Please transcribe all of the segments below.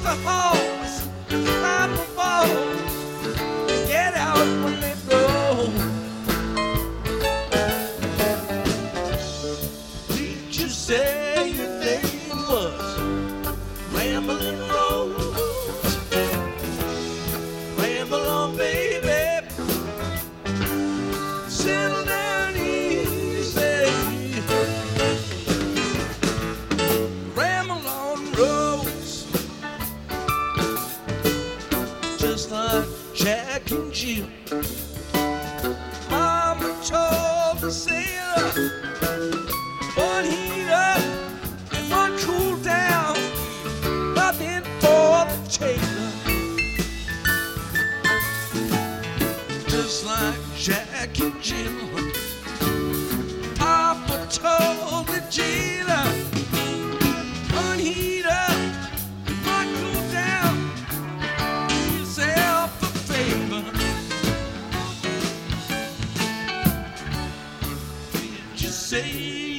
the halls, climb the. just like Jack and Jill. I'm a tall sailor, one heat up and one cool down, nothing for the tailor. Just like Jack and Jill, I'm a tall sailor. say.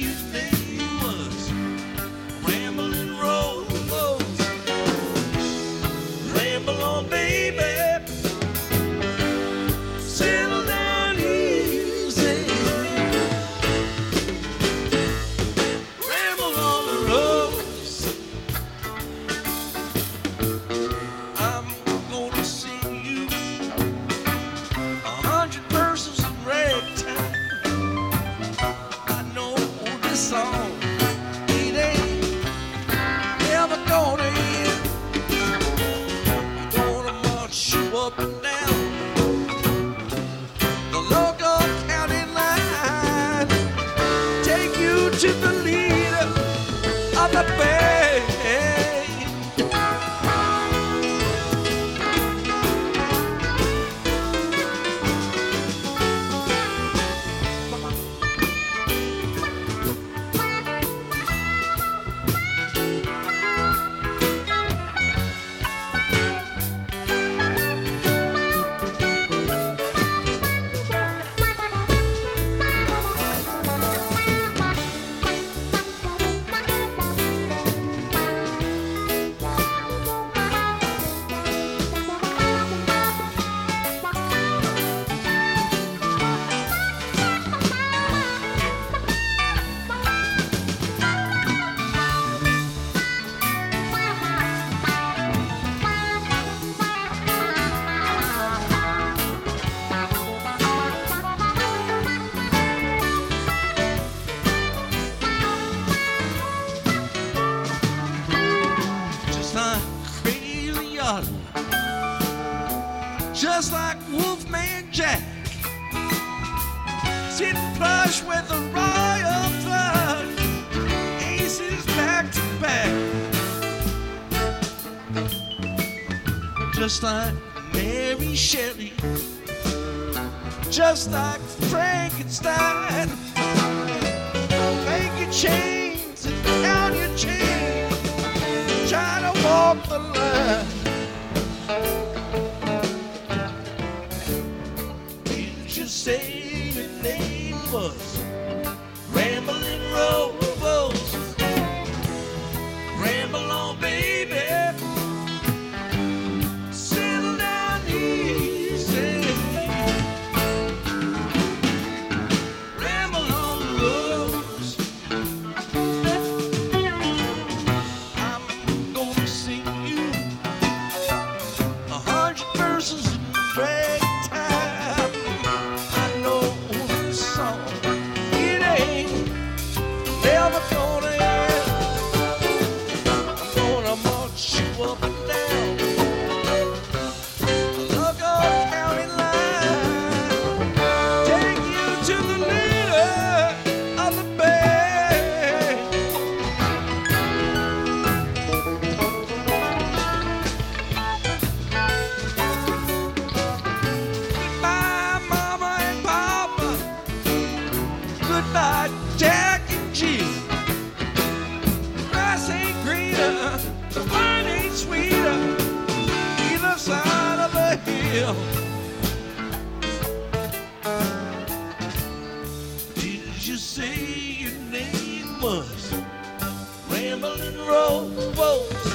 just like Mary Shelley, just like Frankenstein. Make your chains and down your chain, try to walk the line. Did you say your name? horses and you say your name was Rambling Rose.